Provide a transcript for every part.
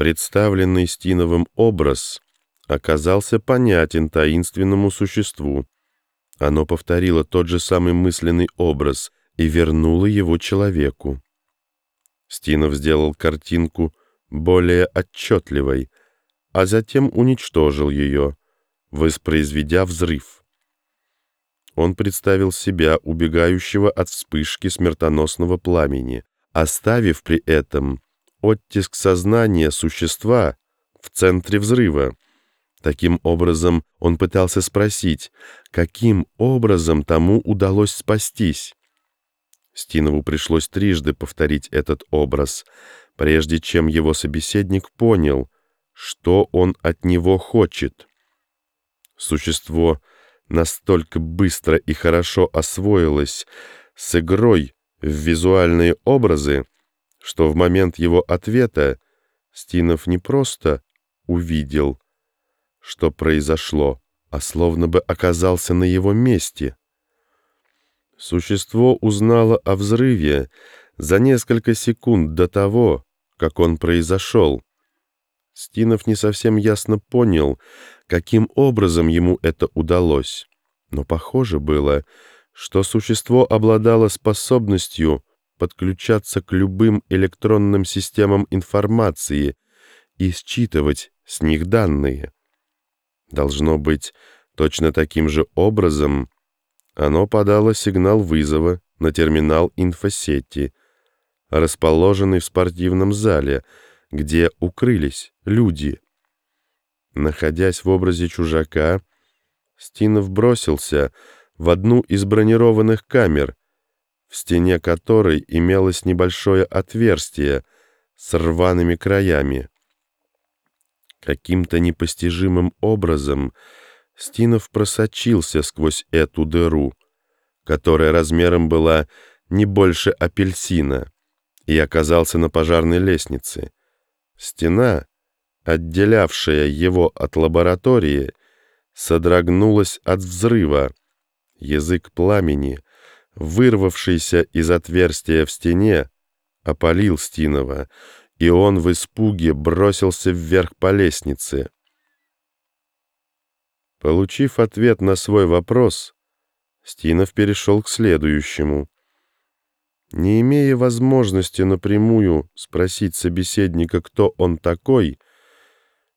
Представленный Стиновым образ оказался понятен таинственному существу. Оно повторило тот же самый мысленный образ и вернуло его человеку. Стинов сделал картинку более отчетливой, а затем уничтожил ее, воспроизведя взрыв. Он представил себя, убегающего от вспышки смертоносного пламени, оставив при этом оттиск сознания существа в центре взрыва. Таким образом, он пытался спросить, каким образом тому удалось спастись. Стинову пришлось трижды повторить этот образ, прежде чем его собеседник понял, что он от него хочет. Существо настолько быстро и хорошо освоилось с игрой в визуальные образы, что в момент его ответа Стинов не просто увидел, что произошло, а словно бы оказался на его месте. Существо узнало о взрыве за несколько секунд до того, как он произошел. Стинов не совсем ясно понял, каким образом ему это удалось, но похоже было, что существо обладало способностью подключаться к любым электронным системам информации и считывать с них данные. Должно быть, точно таким же образом оно подало сигнал вызова на терминал инфосети, расположенный в спортивном зале, где укрылись люди. Находясь в образе чужака, Стинов бросился в одну из бронированных камер, в стене которой имелось небольшое отверстие с рваными краями. Каким-то непостижимым образом Стинов просочился сквозь эту дыру, которая размером была не больше апельсина, и оказался на пожарной лестнице. Стена, отделявшая его от лаборатории, содрогнулась от взрыва. Язык пламени — вырвавшийся из отверстия в стене, опалил Стинова, и он в испуге бросился вверх по лестнице. Получив ответ на свой вопрос, Стинов перешел к следующему. Не имея возможности напрямую спросить собеседника, кто он такой,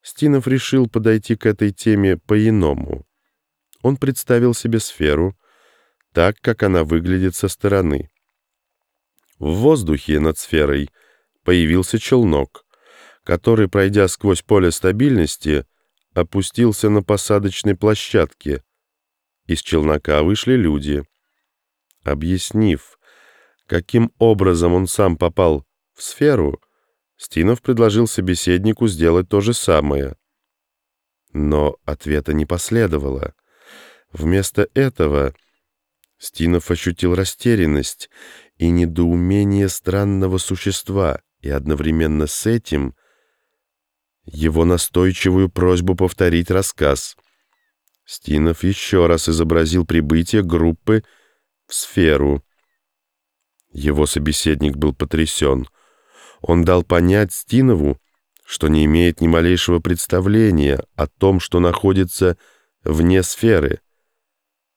Стинов решил подойти к этой теме по-иному. Он представил себе сферу, так, как она выглядит со стороны. В воздухе над сферой появился челнок, который, пройдя сквозь поле стабильности, опустился на посадочной площадке. Из челнока вышли люди. Объяснив, каким образом он сам попал в сферу, Стинов предложил собеседнику сделать то же самое. Но ответа не последовало. Вместо этого Стинов ощутил растерянность и недоумение странного существа, и одновременно с этим его настойчивую просьбу повторить рассказ. Стинов еще раз изобразил прибытие группы в сферу. Его собеседник был потрясен. Он дал понять Стинову, что не имеет ни малейшего представления о том, что находится вне сферы —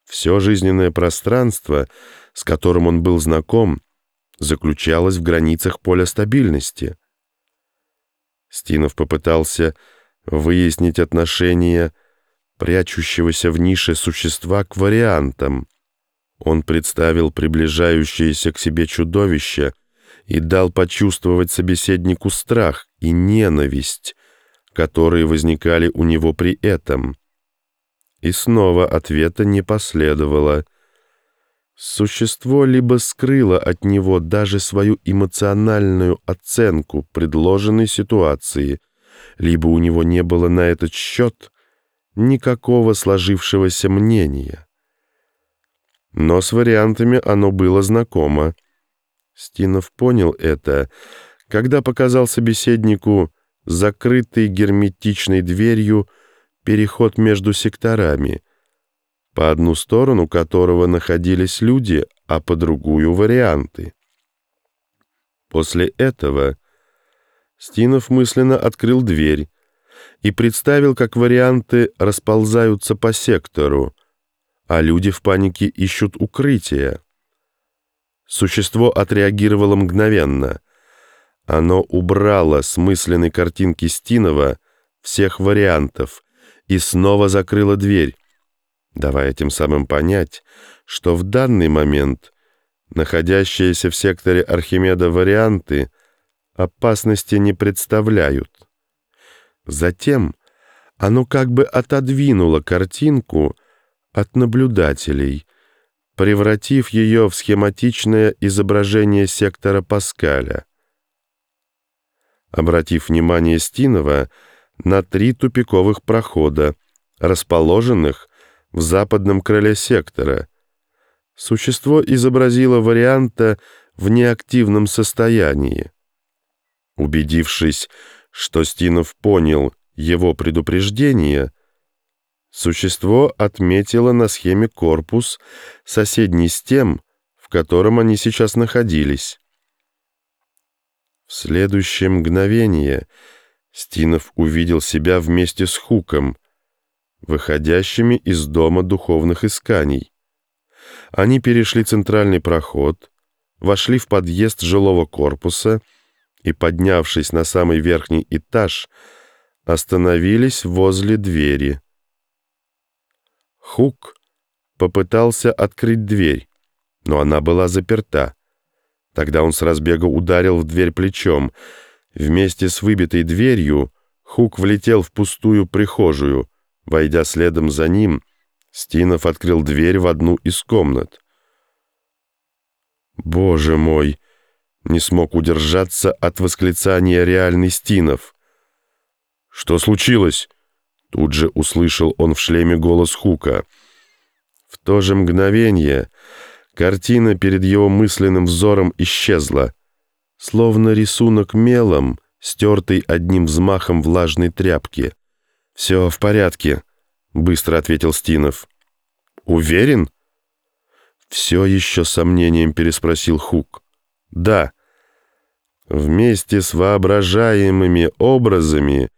все жизненное пространство, с которым он был знаком, заключалось в границах поля стабильности. Стинов попытался выяснить отношение прячущегося в нише существа к вариантам. Он представил приближающееся к себе чудовище и дал почувствовать собеседнику страх и ненависть, которые возникали у него при этом. И снова ответа не последовало. Существо либо скрыло от него даже свою эмоциональную оценку предложенной ситуации, либо у него не было на этот счет никакого сложившегося мнения. Но с вариантами оно было знакомо. Стинов понял это, когда показал собеседнику закрытой герметичной дверью переход между секторами, по одну сторону которого находились люди, а по другую — варианты. После этого Стинов мысленно открыл дверь и представил, как варианты расползаются по сектору, а люди в панике ищут укрытия. Существо отреагировало мгновенно. Оно убрало с мысленной картинки Стинова всех вариантов и снова закрыло дверь, давая тем самым понять, что в данный момент находящиеся в секторе Архимеда варианты опасности не представляют. Затем оно как бы отодвинуло картинку от наблюдателей, превратив ее в схематичное изображение сектора Паскаля. Обратив внимание Стинова на три тупиковых прохода, расположенных в западном крыле сектора, существо изобразило варианта в неактивном состоянии. Убедившись, что Стинов понял его предупреждение, Существо отметило на схеме корпус, соседний с тем, в котором они сейчас находились. В следующее мгновение Стинов увидел себя вместе с Хуком, выходящими из дома духовных исканий. Они перешли центральный проход, вошли в подъезд жилого корпуса и, поднявшись на самый верхний этаж, остановились возле двери — Хук попытался открыть дверь, но она была заперта. Тогда он с разбега ударил в дверь плечом. Вместе с выбитой дверью Хук влетел в пустую прихожую. Войдя следом за ним, Стинов открыл дверь в одну из комнат. «Боже мой!» — не смог удержаться от восклицания реальный Стинов. «Что случилось?» Тут же услышал он в шлеме голос Хука. В то же мгновение картина перед его мысленным взором исчезла, словно рисунок мелом, стертый одним взмахом влажной тряпки. «Все в порядке», — быстро ответил Стинов. «Уверен?» Все еще с сомнением переспросил Хук. «Да». Вместе с воображаемыми образами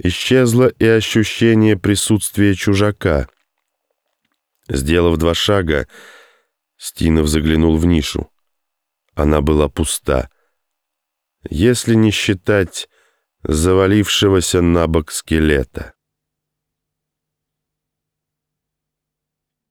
Исчезло и ощущение присутствия чужака. Сделав два шага, Стинов заглянул в нишу. Она была пуста. Если не считать завалившегося на бок скелета.